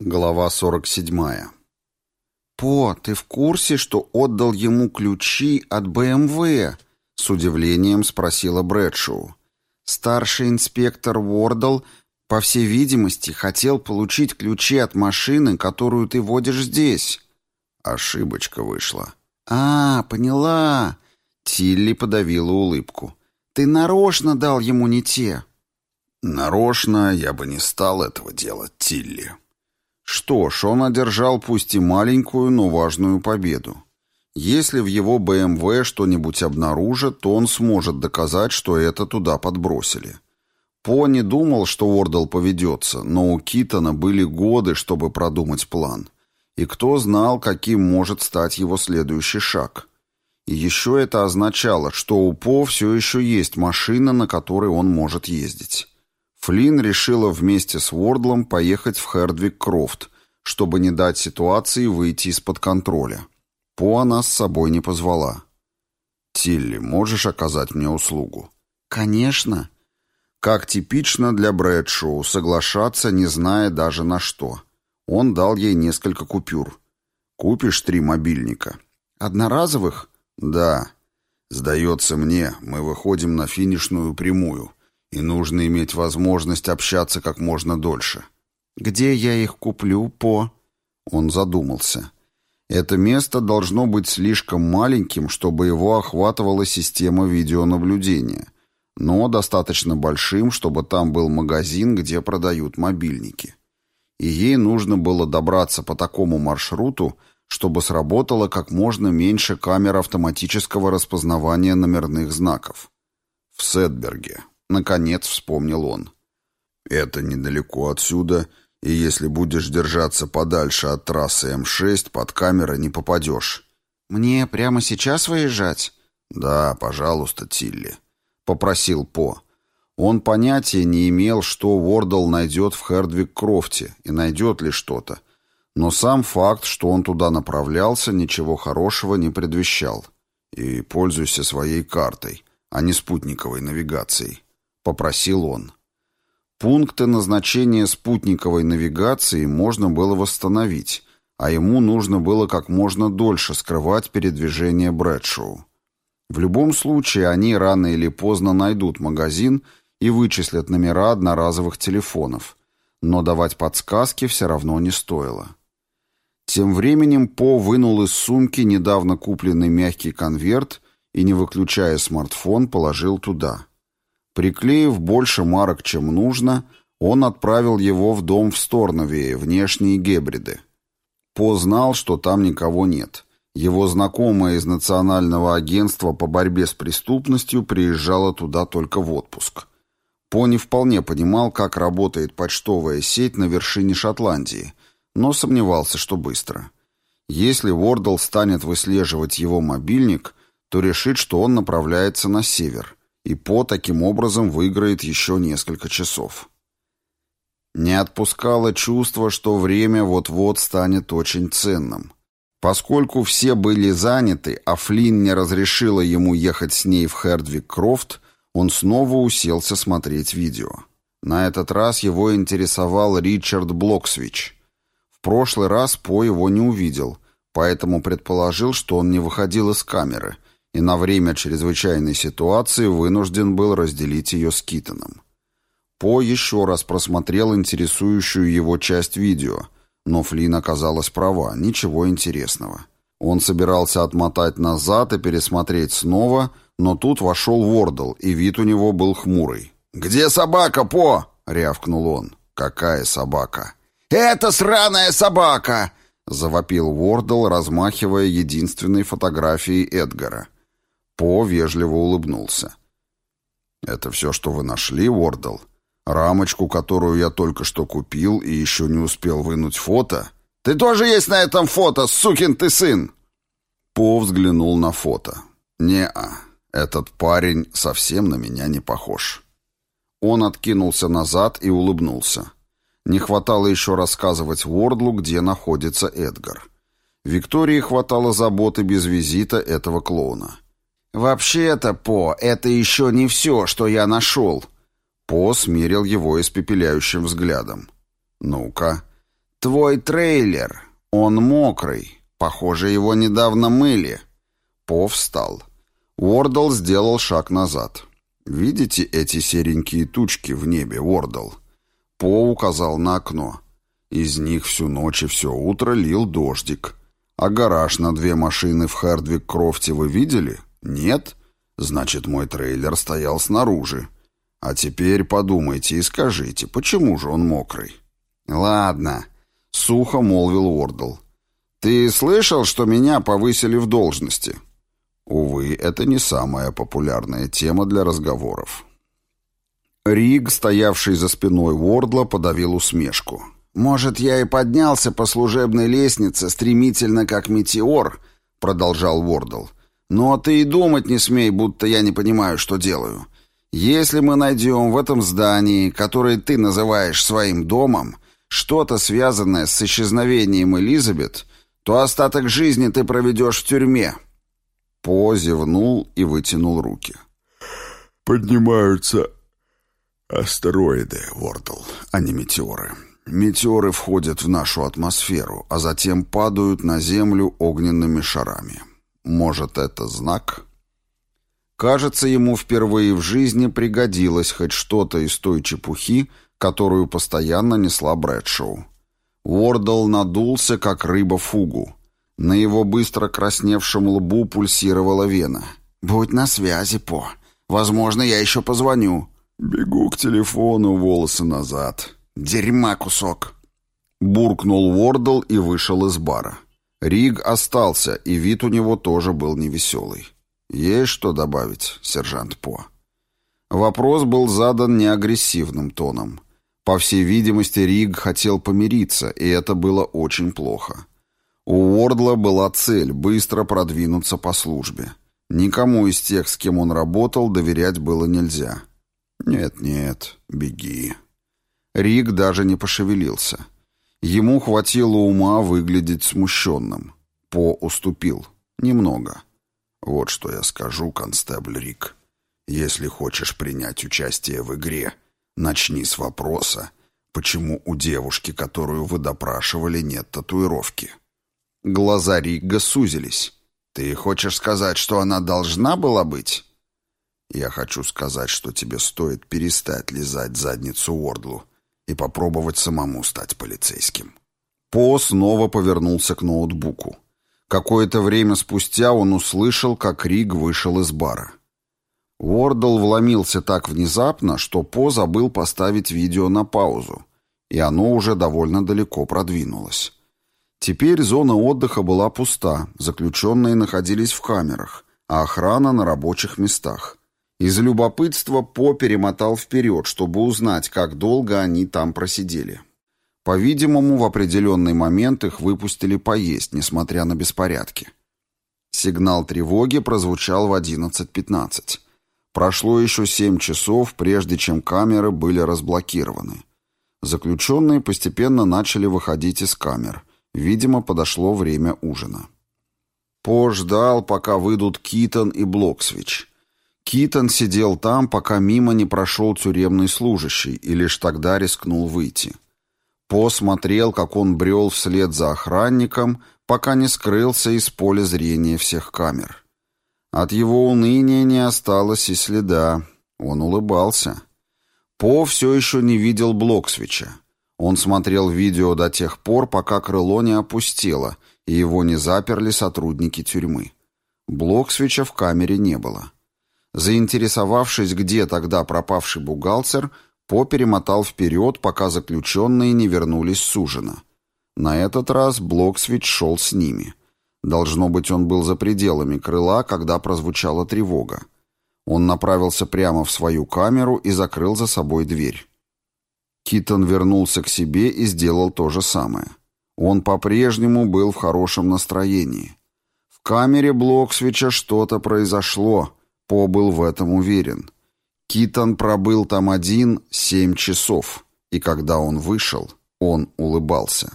Глава 47. «По, ты в курсе, что отдал ему ключи от БМВ?» — с удивлением спросила Брэдшоу. «Старший инспектор Уордл, по всей видимости, хотел получить ключи от машины, которую ты водишь здесь». Ошибочка вышла. «А, поняла». Тилли подавила улыбку. «Ты нарочно дал ему не те». «Нарочно я бы не стал этого делать, Тилли». Что ж, он одержал пусть и маленькую, но важную победу. Если в его БМВ что-нибудь обнаружат, то он сможет доказать, что это туда подбросили. По не думал, что Уордл поведется, но у Китона были годы, чтобы продумать план. И кто знал, каким может стать его следующий шаг. И еще это означало, что у По все еще есть машина, на которой он может ездить. Флинн решила вместе с Уордлом поехать в Хердвик-Крофт, чтобы не дать ситуации выйти из-под контроля. По она с собой не позвала. «Тилли, можешь оказать мне услугу?» «Конечно». Как типично для Брэдшоу, соглашаться, не зная даже на что. Он дал ей несколько купюр. «Купишь три мобильника?» «Одноразовых?» «Да. Сдается мне, мы выходим на финишную прямую» и нужно иметь возможность общаться как можно дольше. «Где я их куплю, по?» Он задумался. Это место должно быть слишком маленьким, чтобы его охватывала система видеонаблюдения, но достаточно большим, чтобы там был магазин, где продают мобильники. И ей нужно было добраться по такому маршруту, чтобы сработало как можно меньше камер автоматического распознавания номерных знаков. В Сетберге, Наконец вспомнил он. «Это недалеко отсюда, и если будешь держаться подальше от трассы М6, под камеры не попадешь». «Мне прямо сейчас выезжать?» «Да, пожалуйста, Тилли», — попросил По. Он понятия не имел, что Уордл найдет в Хердвик-Крофте и найдет ли что-то. Но сам факт, что он туда направлялся, ничего хорошего не предвещал. «И пользуйся своей картой, а не спутниковой навигацией». — попросил он. Пункты назначения спутниковой навигации можно было восстановить, а ему нужно было как можно дольше скрывать передвижение Брэдшоу. В любом случае, они рано или поздно найдут магазин и вычислят номера одноразовых телефонов, но давать подсказки все равно не стоило. Тем временем По вынул из сумки недавно купленный мягкий конверт и, не выключая смартфон, положил туда. Приклеив больше марок, чем нужно, он отправил его в дом в Сторновее, внешние Гебриды. По знал, что там никого нет. Его знакомая из Национального агентства по борьбе с преступностью приезжала туда только в отпуск. По не вполне понимал, как работает почтовая сеть на вершине Шотландии, но сомневался, что быстро. Если Вордл станет выслеживать его мобильник, то решит, что он направляется на север – и По таким образом выиграет еще несколько часов. Не отпускало чувство, что время вот-вот станет очень ценным. Поскольку все были заняты, а Флинн не разрешила ему ехать с ней в Хердвик-Крофт, он снова уселся смотреть видео. На этот раз его интересовал Ричард Блоксвич. В прошлый раз По его не увидел, поэтому предположил, что он не выходил из камеры – и на время чрезвычайной ситуации вынужден был разделить ее с Китоном. По еще раз просмотрел интересующую его часть видео, но Флин оказалась права, ничего интересного. Он собирался отмотать назад и пересмотреть снова, но тут вошел Вордл, и вид у него был хмурый. «Где собака, По?» — рявкнул он. «Какая собака?» «Это сраная собака!» — завопил Вордл, размахивая единственной фотографией Эдгара — по вежливо улыбнулся. «Это все, что вы нашли, Уордл? Рамочку, которую я только что купил и еще не успел вынуть фото?» «Ты тоже есть на этом фото, сукин ты сын!» По взглянул на фото. «Не-а, этот парень совсем на меня не похож». Он откинулся назад и улыбнулся. Не хватало еще рассказывать Уордлу, где находится Эдгар. Виктории хватало заботы без визита этого клоуна. «Вообще-то, По, это еще не все, что я нашел». По смирил его испепеляющим взглядом. «Ну-ка, «Твой трейлер. Он мокрый. Похоже, его недавно мыли». По встал. Уордл сделал шаг назад. «Видите эти серенькие тучки в небе, Уордл?» По указал на окно. Из них всю ночь и все утро лил дождик. А гараж на две машины в Хардвик-Крофте вы видели? Нет? Значит, мой трейлер стоял снаружи. А теперь подумайте и скажите, почему же он мокрый? Ладно, сухо молвил Уордл. Ты слышал, что меня повысили в должности? Увы, это не самая популярная тема для разговоров. Риг, стоявший за спиной Уордла, подавил усмешку. «Может, я и поднялся по служебной лестнице стремительно, как метеор», — продолжал Уордл. «Но ты и думать не смей, будто я не понимаю, что делаю. Если мы найдем в этом здании, которое ты называешь своим домом, что-то связанное с исчезновением Элизабет, то остаток жизни ты проведешь в тюрьме». По зевнул и вытянул руки. «Поднимаются астероиды, Вордл, а не метеоры. Метеоры входят в нашу атмосферу, а затем падают на Землю огненными шарами. Может, это знак?» Кажется, ему впервые в жизни пригодилось хоть что-то из той чепухи, которую постоянно несла Брэдшоу. Уордл надулся, как рыба фугу. На его быстро красневшем лбу пульсировала вена. «Будь на связи, По. Возможно, я еще позвоню». «Бегу к телефону, волосы назад». «Дерьма кусок». Буркнул Уордл и вышел из бара. Риг остался, и вид у него тоже был невеселый. «Есть что добавить, сержант По?» Вопрос был задан неагрессивным тоном. По всей видимости, Риг хотел помириться, и это было очень плохо. У Уордла была цель быстро продвинуться по службе. Никому из тех, с кем он работал, доверять было нельзя. «Нет-нет, беги». Риг даже не пошевелился. Ему хватило ума выглядеть смущенным. По уступил. Немного. «Вот что я скажу, констебль Рик. Если хочешь принять участие в игре, начни с вопроса, почему у девушки, которую вы допрашивали, нет татуировки». Глаза Ригга сузились. «Ты хочешь сказать, что она должна была быть?» «Я хочу сказать, что тебе стоит перестать лизать задницу Уордлу и попробовать самому стать полицейским». По снова повернулся к ноутбуку. Какое-то время спустя он услышал, как Риг вышел из бара. Уордл вломился так внезапно, что По забыл поставить видео на паузу, и оно уже довольно далеко продвинулось. Теперь зона отдыха была пуста, заключенные находились в камерах, а охрана на рабочих местах. Из любопытства По перемотал вперед, чтобы узнать, как долго они там просидели. По-видимому, в определенный момент их выпустили поесть, несмотря на беспорядки. Сигнал тревоги прозвучал в 11.15. Прошло еще 7 часов, прежде чем камеры были разблокированы. Заключенные постепенно начали выходить из камер – Видимо, подошло время ужина. По ждал, пока выйдут Китон и Блоксвич. Китон сидел там, пока мимо не прошел тюремный служащий, и лишь тогда рискнул выйти. По смотрел, как он брел вслед за охранником, пока не скрылся из поля зрения всех камер. От его уныния не осталось и следа. Он улыбался. По все еще не видел Блоксвича. Он смотрел видео до тех пор, пока крыло не опустело, и его не заперли сотрудники тюрьмы. Блоксвича в камере не было. Заинтересовавшись, где тогда пропавший бухгалтер, По перемотал вперед, пока заключенные не вернулись с ужина. На этот раз Блоксвич шел с ними. Должно быть, он был за пределами крыла, когда прозвучала тревога. Он направился прямо в свою камеру и закрыл за собой дверь. Китон вернулся к себе и сделал то же самое. Он по-прежнему был в хорошем настроении. В камере Блоксвича что-то произошло, По был в этом уверен. Китон пробыл там один семь часов, и когда он вышел, он улыбался.